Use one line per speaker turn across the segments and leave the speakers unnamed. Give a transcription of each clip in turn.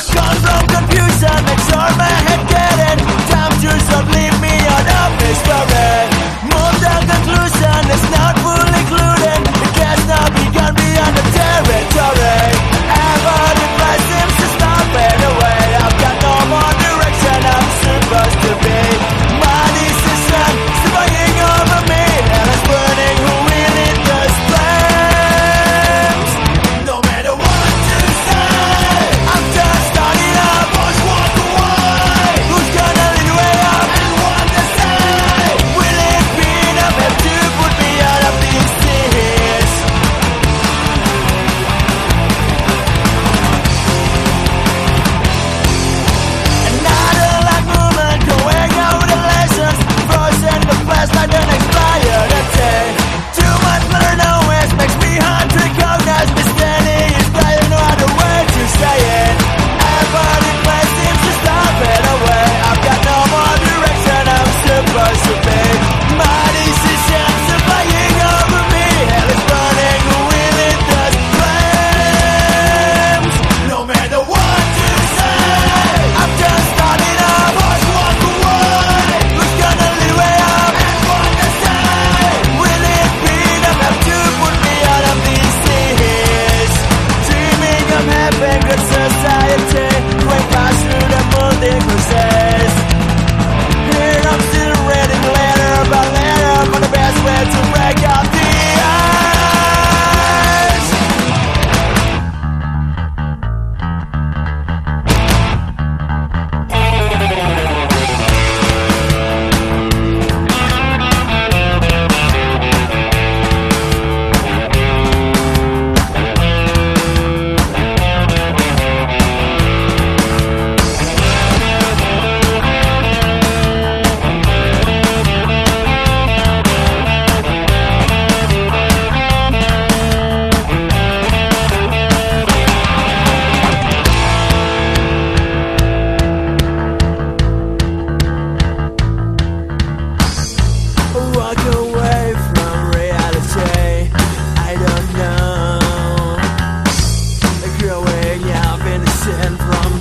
scone from confusion my head Time to stop, leave me on a misfire Move than conclusion.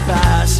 Past.